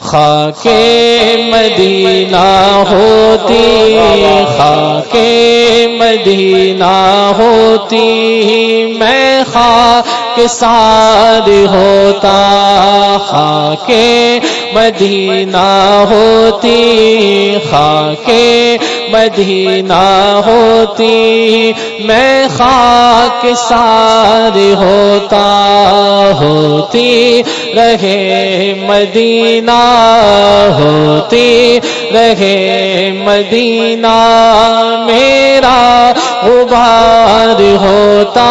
خاک مدینہ ہوتی خاک مدینہ ہوتی میں خاک سار ہوتا خاک مدینہ ہوتی خاک مدینہ ہوتی میں خاک سار ہوتا ہوتی، رہے مدینہ ہوتی، رہے مدینہ میرا غبار ہوتا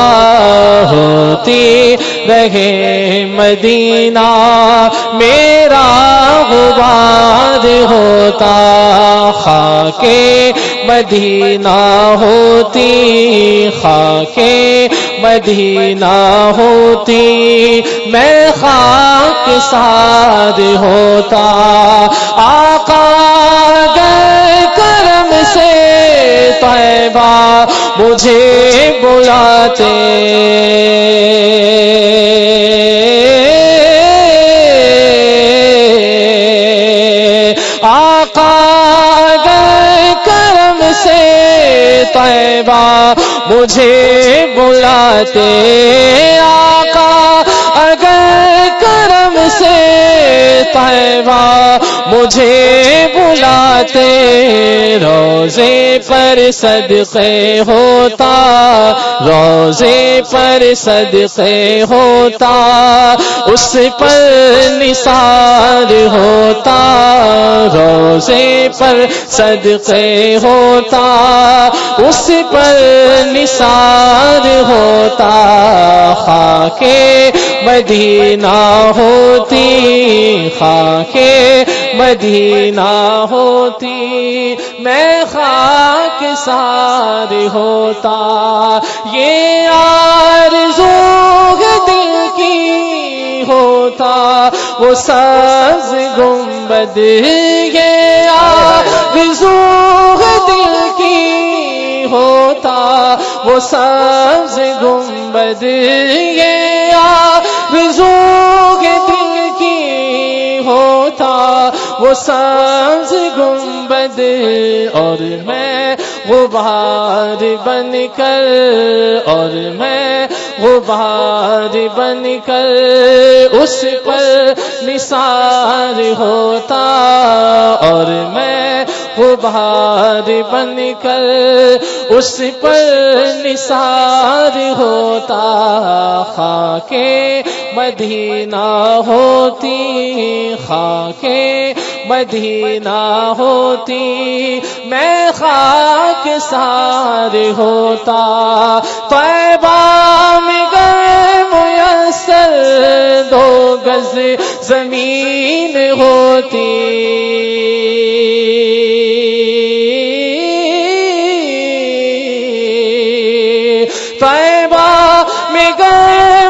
ہوتی، رہے مدینہ میرا غبار ہوتا خاک مدینہ ہوتی خاک مدینہ ہوتی میں خاک ساد ہوتا۔ آقا گئے کرم سے طیبہ مجھے بلاتے۔ طیبہ مجھے بلاتے آقا۔ اگر کرم سے طیبہ مجھے بلاتے، روزے پر صدقے ہوتا، روزے پر صدقے ہوتا، اس پر نثار ہوتا، روزے پر صدقے ہوتا، اس پر نثار ہوتا خاک مدینہ ہوتی خاک مدینہ ہوتی، میں خاک سار ہوتا۔ یہ آرزو دل کی ہوتا، وہ سبز گنبد، یہ آرزو دل کی ہوتا۔ وہ سبز گنبد، یہ وہ سبز گنبد اور میں غبار بن کر اور میں غبار بن کر اس پر نثار ہوتا اور میں غبار بن کر اس پر نثار ہوتا خاک مدینہ ہوتی خاک مدینہ ہوتی، میں خاک سار ہوتا۔ طیبہ میں گئے میسر دو گز زمین ہوتی۔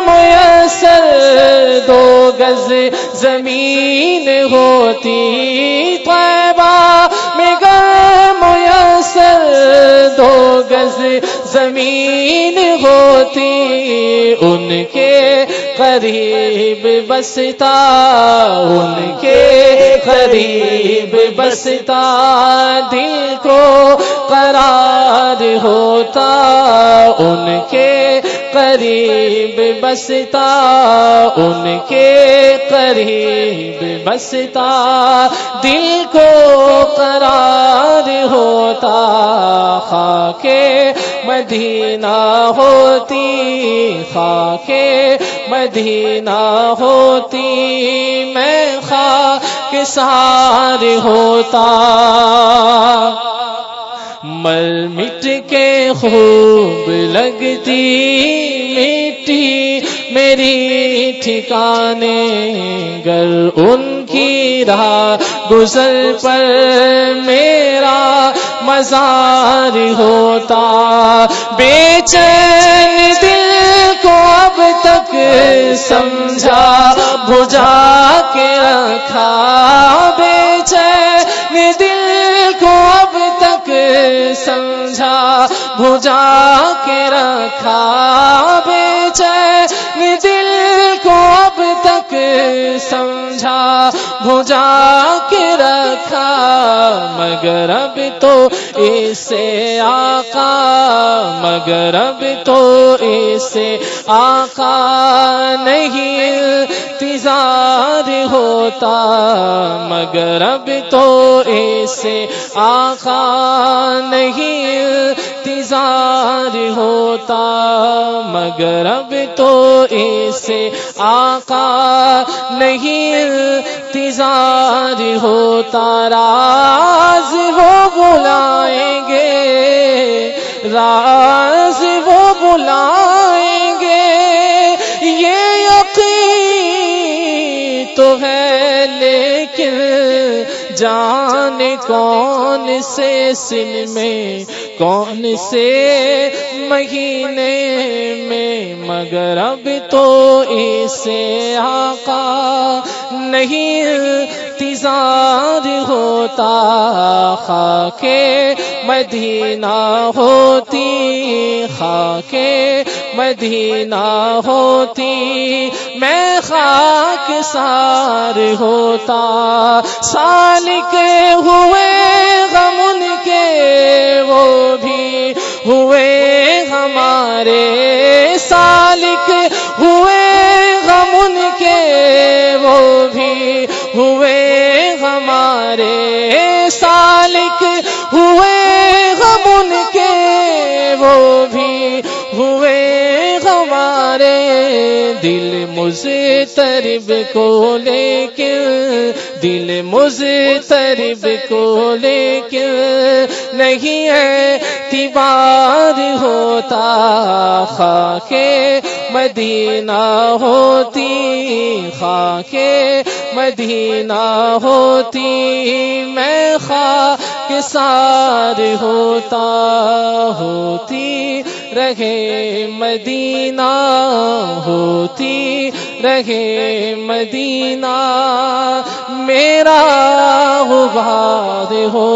میسر دو گز زمین ہوتی۔ زمین ہوتی، ان کے قریب بستا، ان کے قریب بستا، دل کو قرار ہوتا، ان کے قریب بستا، ان کے قریب بستا، دل کو قرار ہوتا خاک مدینہ ہوتی خاک مدینہ ہوتی، میں خاک سار ہوتا۔ مل مٹ کے خوب لگتی، مٹی میری ٹھکانے، گر ان کی راہ گزر پر میرا مزار ہوتا۔ بے چین دل کو اب تک سمجھا بجا کے رکھا۔ بے چین دل کو اب تک سمجھا بجا کے رکھا۔ بے چین دل کو اب تک سمجھا، بھجا کے رکھا۔ مگر تو اسے آقا، مگر اب تو اسے آقا نہیں، انتظار ہوتا، مگر اب تو اسے آقا نہیں، انتظار ہوتا، مگر اب تو اسے آقا نہیں، انتظار ہوتا، راز وہ بلائیں گے، راز وہ بلائیں گے۔ یہ یقین تو ہے، لیکن جان کون سے سن میں، کون سے مہینے میں، مگر اب تو اسے آقا نہیں انتظار ہوتا خاک مدینہ ہوتی خاک مدینہ ہوتی۔ میں خاک سار ہوتا سال کے ہوئے غم ان کے، وہ بھی ہوئے ہمارے سالک۔ ہمارے سالک ہوئے غم کے، وہ بھی ہوئے ہمارے دل مجھے ترب کو لے کے، دل مجھے ترب کو لے کے۔ نہیں ہے تیوار ہوتا خاک مدینہ ہوتی خاک مدینہ ہوتی، میں خاک سار ہوتا ہوتی، رہے مدینہ ہوتی، رہے مدینہ، میرا غبار ہو